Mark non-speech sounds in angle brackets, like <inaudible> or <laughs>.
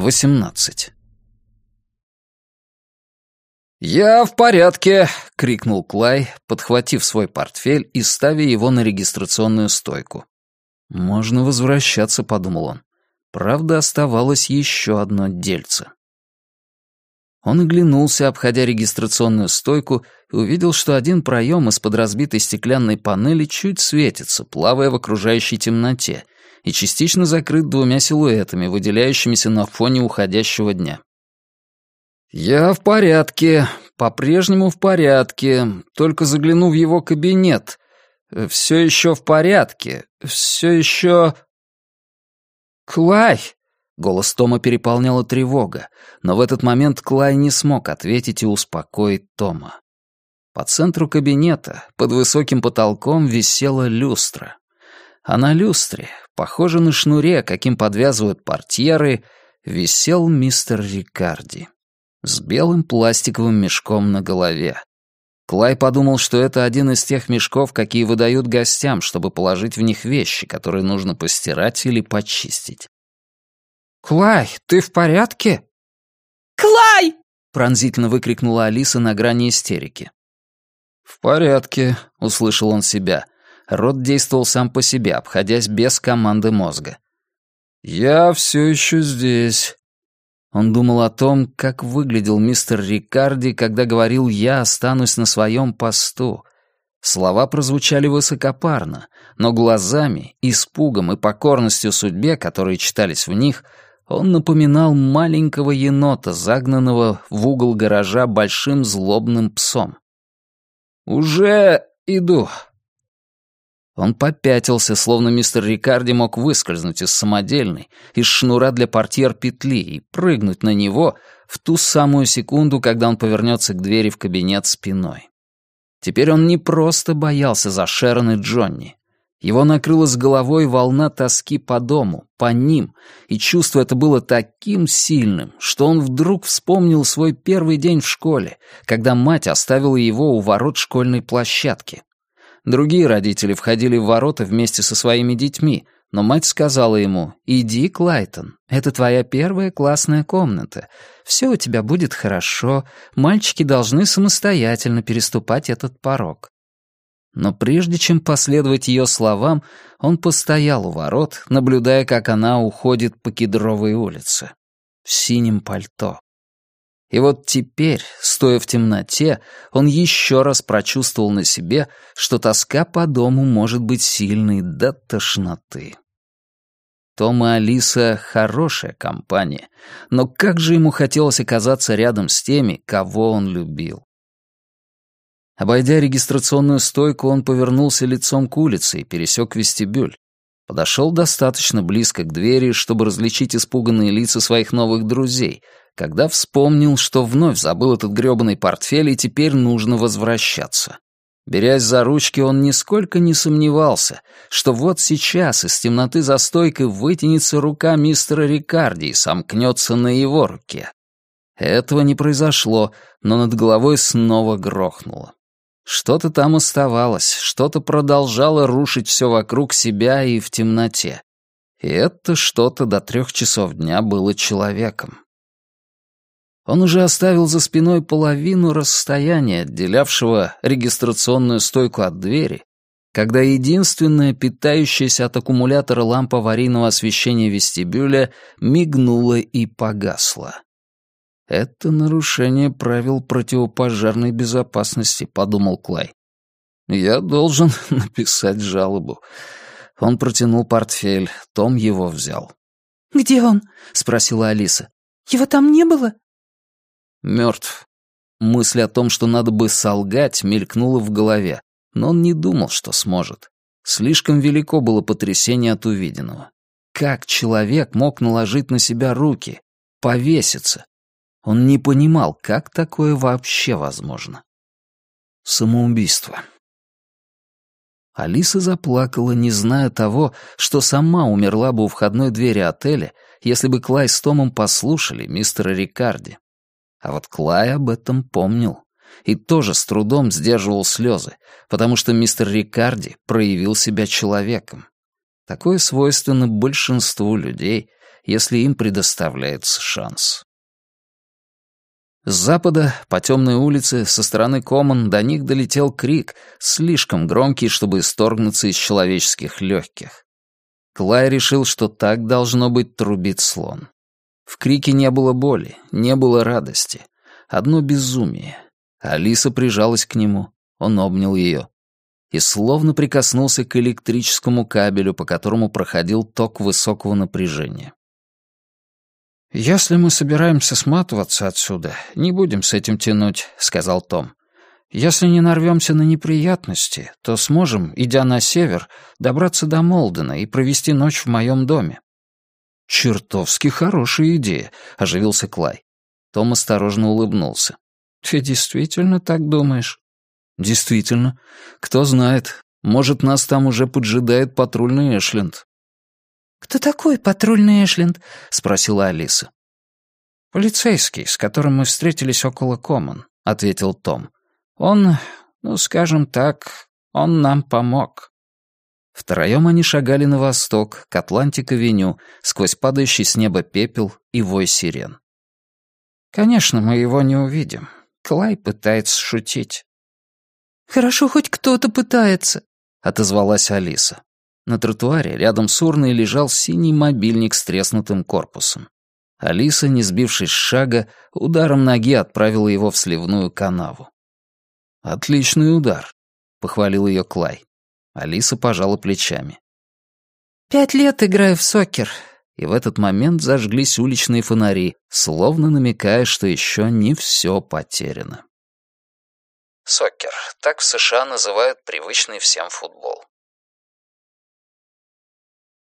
18. «Я в порядке!» — крикнул Клай, подхватив свой портфель и ставя его на регистрационную стойку. «Можно возвращаться», — подумал он. Правда, оставалось еще одно дельце. Он оглянулся, обходя регистрационную стойку, и увидел, что один проем из-под разбитой стеклянной панели чуть светится, плавая в окружающей темноте, и частично закрыт двумя силуэтами, выделяющимися на фоне уходящего дня. «Я в порядке, по-прежнему в порядке, только загляну в его кабинет. Все еще в порядке, все еще...» «Клай!» — голос Тома переполняла тревога, но в этот момент Клай не смог ответить и успокоить Тома. По центру кабинета, под высоким потолком, висела люстра. А на люстре, похоже на шнуре, каким подвязывают портьеры, висел мистер Рикарди с белым пластиковым мешком на голове. Клай подумал, что это один из тех мешков, какие выдают гостям, чтобы положить в них вещи, которые нужно постирать или почистить. «Клай, ты в порядке?» «Клай!» — пронзительно выкрикнула Алиса на грани истерики. «В порядке», — услышал он себя. Рот действовал сам по себе, обходясь без команды мозга. «Я все еще здесь. Он думал о том, как выглядел мистер Рикарди, когда говорил «я останусь на своем посту». Слова прозвучали высокопарно, но глазами, испугом и покорностью судьбе, которые читались в них, он напоминал маленького енота, загнанного в угол гаража большим злобным псом. «Уже иду», он попятился, словно мистер Рикарди мог выскользнуть из самодельной, из шнура для портьер петли и прыгнуть на него в ту самую секунду, когда он повернется к двери в кабинет спиной. Теперь он не просто боялся за Шерон и Джонни. Его накрыла с головой волна тоски по дому, по ним, и чувство это было таким сильным, что он вдруг вспомнил свой первый день в школе, когда мать оставила его у ворот школьной площадки. Другие родители входили в ворота вместе со своими детьми, но мать сказала ему, «Иди, Клайтон, это твоя первая классная комната. Все у тебя будет хорошо, мальчики должны самостоятельно переступать этот порог». Но прежде чем последовать ее словам, он постоял у ворот, наблюдая, как она уходит по кедровой улице. В синем пальто. И вот теперь, стоя в темноте, он еще раз прочувствовал на себе, что тоска по дому может быть сильной до тошноты. Том и Алиса — хорошая компания, но как же ему хотелось оказаться рядом с теми, кого он любил. Обойдя регистрационную стойку, он повернулся лицом к улице и пересек вестибюль. Подошел достаточно близко к двери, чтобы различить испуганные лица своих новых друзей — когда вспомнил, что вновь забыл этот грёбаный портфель и теперь нужно возвращаться. Берясь за ручки, он нисколько не сомневался, что вот сейчас из темноты за стойкой вытянется рука мистера Рикарди и сомкнется на его руке. Этого не произошло, но над головой снова грохнуло. Что-то там оставалось, что-то продолжало рушить все вокруг себя и в темноте. И это что-то до трех часов дня было человеком. Он уже оставил за спиной половину расстояния, отделявшего регистрационную стойку от двери, когда единственная питающаяся от аккумулятора лампа аварийного освещения вестибюля мигнула и погасла. «Это нарушение правил противопожарной безопасности», — подумал Клай. «Я должен <laughs> написать жалобу». Он протянул портфель, Том его взял. «Где он?» — спросила Алиса. «Его там не было?» Мертв. Мысль о том, что надо бы солгать, мелькнула в голове, но он не думал, что сможет. Слишком велико было потрясение от увиденного. Как человек мог наложить на себя руки, повеситься? Он не понимал, как такое вообще возможно. Самоубийство. Алиса заплакала, не зная того, что сама умерла бы у входной двери отеля, если бы Клай с Томом послушали мистера Рикарди. А вот Клай об этом помнил и тоже с трудом сдерживал слезы, потому что мистер Рикарди проявил себя человеком. Такое свойственно большинству людей, если им предоставляется шанс. С запада, по темной улице, со стороны Коман, до них долетел крик, слишком громкий, чтобы исторгнуться из человеческих легких. Клай решил, что так должно быть трубит слон. В крике не было боли, не было радости. Одно безумие. Алиса прижалась к нему, он обнял ее. И словно прикоснулся к электрическому кабелю, по которому проходил ток высокого напряжения. «Если мы собираемся сматываться отсюда, не будем с этим тянуть», — сказал Том. «Если не нарвемся на неприятности, то сможем, идя на север, добраться до Молдена и провести ночь в моем доме». «Чертовски хорошая идея», — оживился Клай. Том осторожно улыбнулся. «Ты действительно так думаешь?» «Действительно. Кто знает, может, нас там уже поджидает патрульный Эшленд». «Кто такой патрульный Эшленд?» — спросила Алиса. «Полицейский, с которым мы встретились около Коммон», — ответил Том. «Он, ну, скажем так, он нам помог». Втроем они шагали на восток, к Атлантик-авеню, сквозь падающий с неба пепел и вой сирен. «Конечно, мы его не увидим. Клай пытается шутить». «Хорошо, хоть кто-то пытается», — отозвалась Алиса. На тротуаре рядом с урной лежал синий мобильник с треснутым корпусом. Алиса, не сбившись с шага, ударом ноги отправила его в сливную канаву. «Отличный удар», — похвалил ее Клай. Алиса пожала плечами. «Пять лет играю в сокер». И в этот момент зажглись уличные фонари, словно намекая, что еще не все потеряно. Сокер. Так в США называют привычный всем футбол.